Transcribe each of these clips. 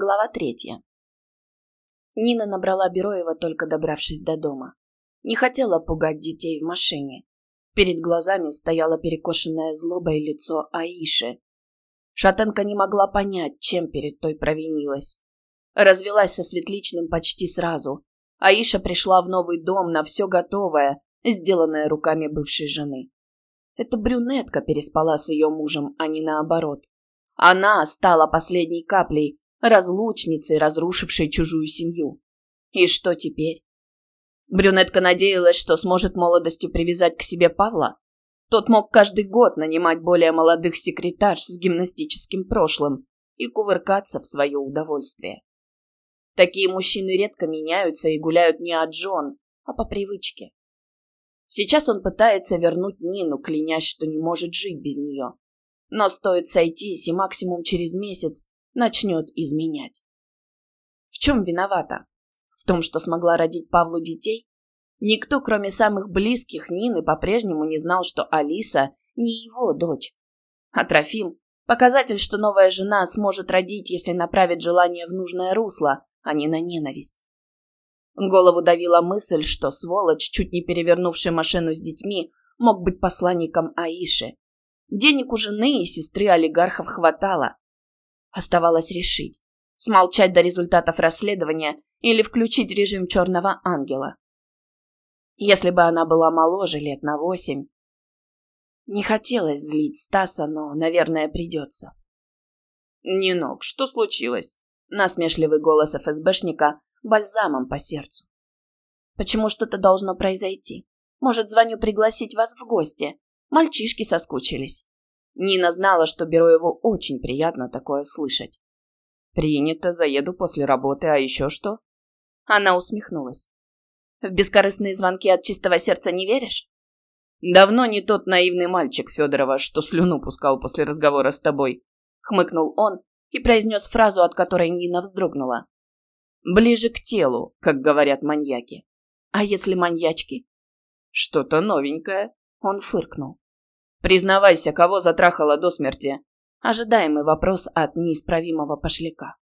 Глава третья. Нина набрала Бероева, только добравшись до дома. Не хотела пугать детей в машине. Перед глазами стояло перекошенное злобой лицо Аиши. Шатенка не могла понять, чем перед той провинилась. Развелась со Светличным почти сразу. Аиша пришла в новый дом на все готовое, сделанное руками бывшей жены. Эта брюнетка переспала с ее мужем, а не наоборот. Она стала последней каплей, разлучницей, разрушившей чужую семью. И что теперь? Брюнетка надеялась, что сможет молодостью привязать к себе Павла. Тот мог каждый год нанимать более молодых секретарш с гимнастическим прошлым и кувыркаться в свое удовольствие. Такие мужчины редко меняются и гуляют не от жен, а по привычке. Сейчас он пытается вернуть Нину, клянясь, что не может жить без нее. Но стоит сойтись, и максимум через месяц начнет изменять. В чем виновата? В том, что смогла родить Павлу детей? Никто, кроме самых близких Нины, по-прежнему не знал, что Алиса не его дочь. А Трофим – показатель, что новая жена сможет родить, если направит желание в нужное русло, а не на ненависть. Голову давила мысль, что сволочь, чуть не перевернувший машину с детьми, мог быть посланником Аиши. Денег у жены и сестры олигархов хватало, Оставалось решить, смолчать до результатов расследования или включить режим черного ангела. Если бы она была моложе лет на восемь. Не хотелось злить Стаса, но, наверное, придется. «Нинок, что случилось?» Насмешливый голос ФСБшника бальзамом по сердцу. «Почему что-то должно произойти? Может, звоню пригласить вас в гости? Мальчишки соскучились». Нина знала, что Бероеву очень приятно такое слышать. «Принято, заеду после работы, а еще что?» Она усмехнулась. «В бескорыстные звонки от чистого сердца не веришь?» «Давно не тот наивный мальчик, Федорова, что слюну пускал после разговора с тобой», — хмыкнул он и произнес фразу, от которой Нина вздрогнула. «Ближе к телу, как говорят маньяки». «А если маньячки?» «Что-то новенькое», — он фыркнул. Признавайся, кого затрахала до смерти. Ожидаемый вопрос от неисправимого пошляка.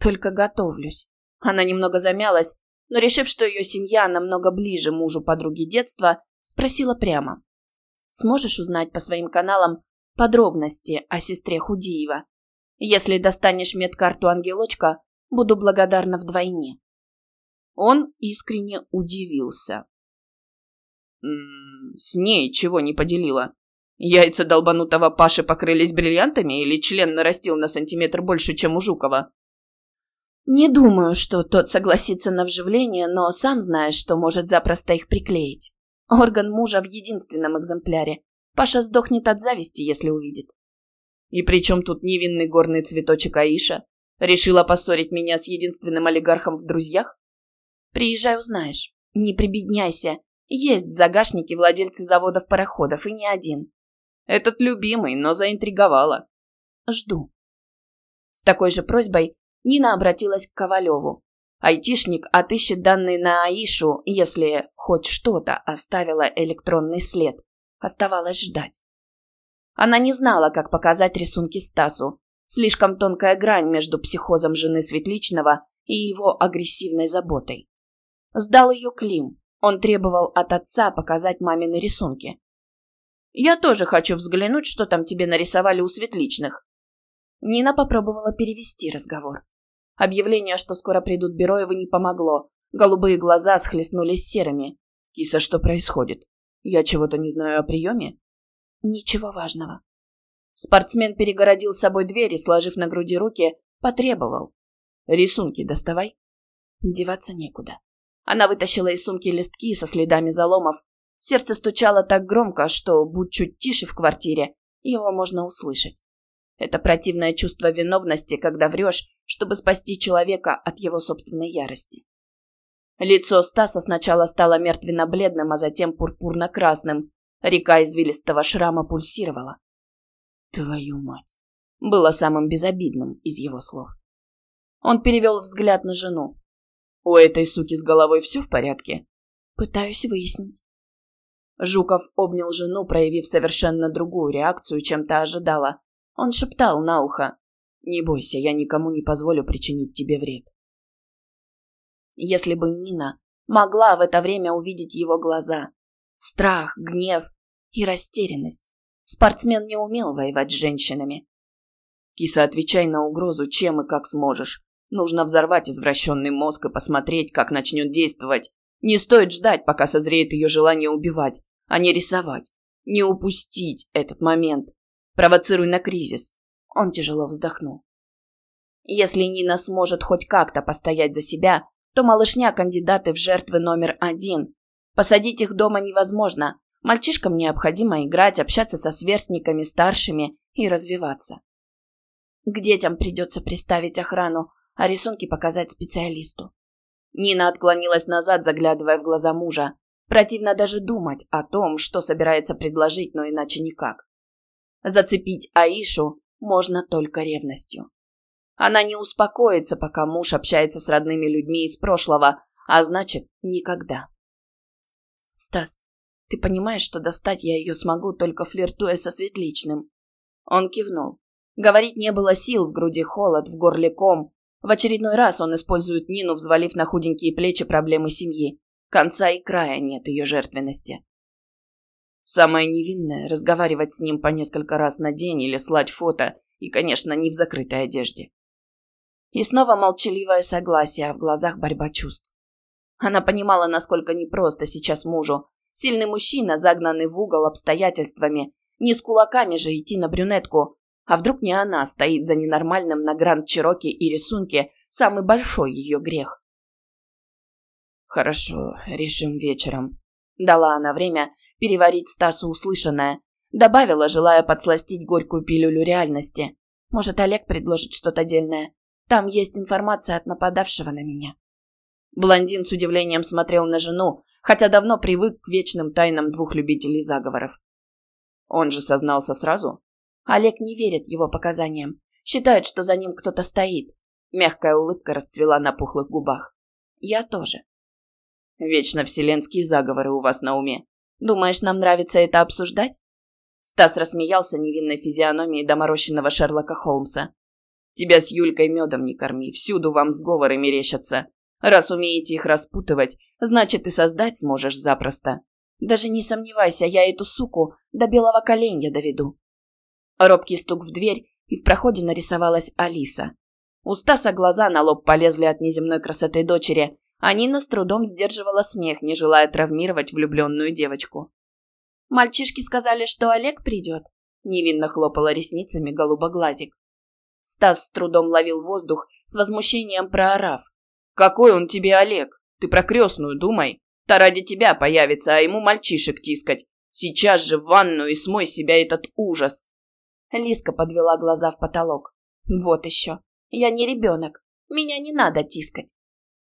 Только готовлюсь. Она немного замялась, но, решив, что ее семья намного ближе мужу подруги детства, спросила прямо. «Сможешь узнать по своим каналам подробности о сестре Худиева? Если достанешь медкарту ангелочка, буду благодарна вдвойне». Он искренне удивился. С ней чего не поделила? Яйца долбанутого Паши покрылись бриллиантами или член нарастил на сантиметр больше, чем у Жукова? Не думаю, что тот согласится на вживление, но сам знаешь, что может запросто их приклеить. Орган мужа в единственном экземпляре. Паша сдохнет от зависти, если увидит. И при чем тут невинный горный цветочек Аиша? Решила поссорить меня с единственным олигархом в друзьях? Приезжай, узнаешь. Не прибедняйся. Есть в загашнике владельцы заводов-пароходов, и не один. Этот любимый, но заинтриговала. Жду. С такой же просьбой Нина обратилась к Ковалеву. Айтишник отыщет данные на Аишу, если хоть что-то оставило электронный след. Оставалось ждать. Она не знала, как показать рисунки Стасу. Слишком тонкая грань между психозом жены Светличного и его агрессивной заботой. Сдал ее Клим, он требовал от отца показать мамины рисунки. «Я тоже хочу взглянуть, что там тебе нарисовали у светличных». Нина попробовала перевести разговор. Объявление, что скоро придут Бероевы, не помогло. Голубые глаза схлестнулись серыми. «Киса, что происходит? Я чего-то не знаю о приеме?» «Ничего важного». Спортсмен перегородил с собой дверь и, сложив на груди руки, потребовал. «Рисунки доставай». Деваться некуда. Она вытащила из сумки листки со следами заломов. Сердце стучало так громко, что, будь чуть тише в квартире, его можно услышать. Это противное чувство виновности, когда врешь, чтобы спасти человека от его собственной ярости. Лицо Стаса сначала стало мертвенно-бледным, а затем пурпурно-красным. Река извилистого шрама пульсировала. «Твою мать!» было самым безобидным из его слов. Он перевел взгляд на жену. У этой суки с головой все в порядке? Пытаюсь выяснить. Жуков обнял жену, проявив совершенно другую реакцию, чем та ожидала. Он шептал на ухо. Не бойся, я никому не позволю причинить тебе вред. Если бы Нина могла в это время увидеть его глаза, страх, гнев и растерянность. Спортсмен не умел воевать с женщинами. Киса, отвечай на угрозу, чем и как сможешь. Нужно взорвать извращенный мозг и посмотреть, как начнет действовать. Не стоит ждать, пока созреет ее желание убивать, а не рисовать. Не упустить этот момент. Провоцируй на кризис. Он тяжело вздохнул. Если Нина сможет хоть как-то постоять за себя, то малышня кандидаты в жертвы номер один. Посадить их дома невозможно. Мальчишкам необходимо играть, общаться со сверстниками, старшими и развиваться. К детям придется приставить охрану, а рисунки показать специалисту. Нина отклонилась назад, заглядывая в глаза мужа. Противно даже думать о том, что собирается предложить, но иначе никак. Зацепить Аишу можно только ревностью. Она не успокоится, пока муж общается с родными людьми из прошлого, а значит, никогда. «Стас, ты понимаешь, что достать я ее смогу, только флиртуя со Светличным?» Он кивнул. Говорить не было сил, в груди холод, в горле ком. В очередной раз он использует Нину, взвалив на худенькие плечи проблемы семьи. Конца и края нет ее жертвенности. Самое невинное – разговаривать с ним по несколько раз на день или слать фото, и, конечно, не в закрытой одежде. И снова молчаливое согласие, а в глазах борьба чувств. Она понимала, насколько непросто сейчас мужу. Сильный мужчина, загнанный в угол обстоятельствами. Не с кулаками же идти на брюнетку. А вдруг не она стоит за ненормальным на Гранд Чироки и рисунке самый большой ее грех? «Хорошо, решим вечером», – дала она время переварить Стасу услышанное. Добавила, желая подсластить горькую пилюлю реальности. Может, Олег предложит что-то дельное. Там есть информация от нападавшего на меня. Блондин с удивлением смотрел на жену, хотя давно привык к вечным тайнам двух любителей заговоров. Он же сознался сразу. Олег не верит его показаниям. Считает, что за ним кто-то стоит. Мягкая улыбка расцвела на пухлых губах. Я тоже. Вечно вселенские заговоры у вас на уме. Думаешь, нам нравится это обсуждать? Стас рассмеялся невинной физиономией доморощенного Шерлока Холмса. Тебя с Юлькой медом не корми, всюду вам сговоры мерещатся. Раз умеете их распутывать, значит и создать сможешь запросто. Даже не сомневайся, я эту суку до белого коленя доведу. Робкий стук в дверь, и в проходе нарисовалась Алиса. У Стаса глаза на лоб полезли от неземной красоты дочери, а Нина с трудом сдерживала смех, не желая травмировать влюбленную девочку. «Мальчишки сказали, что Олег придет», – невинно хлопала ресницами голубоглазик. Стас с трудом ловил воздух, с возмущением проорав. «Какой он тебе Олег? Ты про крестную думай. Та ради тебя появится, а ему мальчишек тискать. Сейчас же в ванную и смой себя этот ужас!» Лиска подвела глаза в потолок. «Вот еще. Я не ребенок. Меня не надо тискать».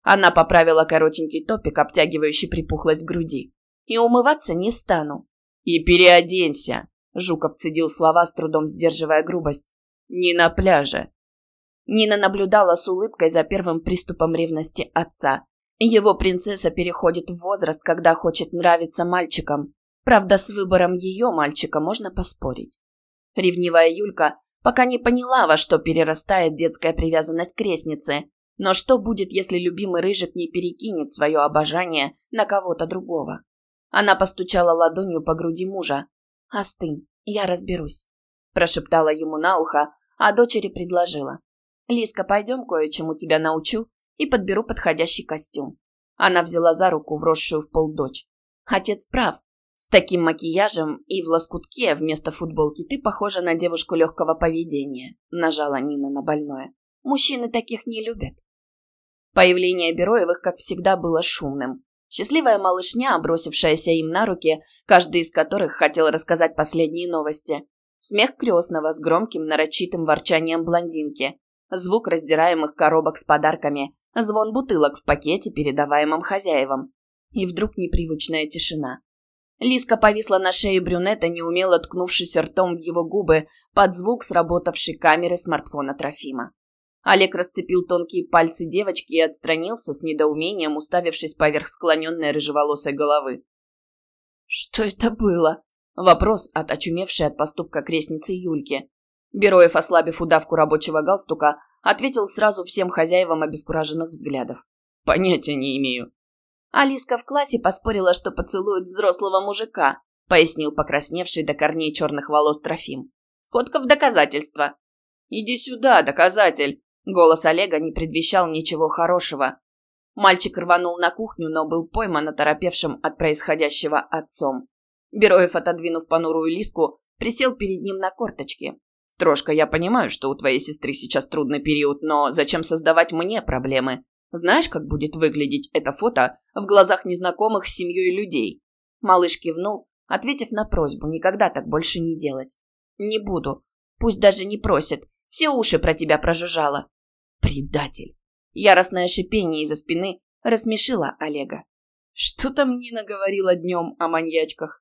Она поправила коротенький топик, обтягивающий припухлость груди. «И умываться не стану». «И переоденься!» Жуков цедил слова, с трудом сдерживая грубость. Не на пляже. Нина наблюдала с улыбкой за первым приступом ревности отца. Его принцесса переходит в возраст, когда хочет нравиться мальчикам. Правда, с выбором ее мальчика можно поспорить. Ревнивая Юлька пока не поняла, во что перерастает детская привязанность к крестнице. Но что будет, если любимый рыжик не перекинет свое обожание на кого-то другого? Она постучала ладонью по груди мужа. «Остынь, я разберусь», – прошептала ему на ухо, а дочери предложила. «Лиска, пойдем кое-чему тебя научу и подберу подходящий костюм». Она взяла за руку вросшую в пол дочь. «Отец прав. С таким макияжем и в лоскутке вместо футболки ты похожа на девушку легкого поведения», нажала Нина на больное. «Мужчины таких не любят». Появление Бероевых, как всегда, было шумным. Счастливая малышня, бросившаяся им на руки, каждый из которых хотел рассказать последние новости. Смех крестного с громким нарочитым ворчанием блондинки. Звук раздираемых коробок с подарками. Звон бутылок в пакете, передаваемом хозяевам. И вдруг непривычная тишина. Лиска повисла на шее брюнета, неумело ткнувшись ртом в его губы под звук сработавшей камеры смартфона Трофима. Олег расцепил тонкие пальцы девочки и отстранился с недоумением, уставившись поверх склоненной рыжеволосой головы. «Что это было?» Вопрос от очумевшей от поступка крестницы Юльки. Бероев, ослабив удавку рабочего галстука, ответил сразу всем хозяевам обескураженных взглядов. «Понятия не имею». Алиска в классе поспорила, что поцелует взрослого мужика, пояснил покрасневший до корней черных волос Трофим. «Фотка в доказательство». «Иди сюда, доказатель!» Голос Олега не предвещал ничего хорошего. Мальчик рванул на кухню, но был пойман оторопевшим от происходящего отцом. Бероев, отодвинув понурую Лиску, присел перед ним на корточки. «Трошка, я понимаю, что у твоей сестры сейчас трудный период, но зачем создавать мне проблемы? Знаешь, как будет выглядеть это фото в глазах незнакомых с семьей людей?» Малыш кивнул, ответив на просьбу никогда так больше не делать. «Не буду. Пусть даже не просят. Все уши про тебя прожужжало». «Предатель!» Яростное шипение из-за спины рассмешило Олега. Что там Нина говорила днем о маньячках?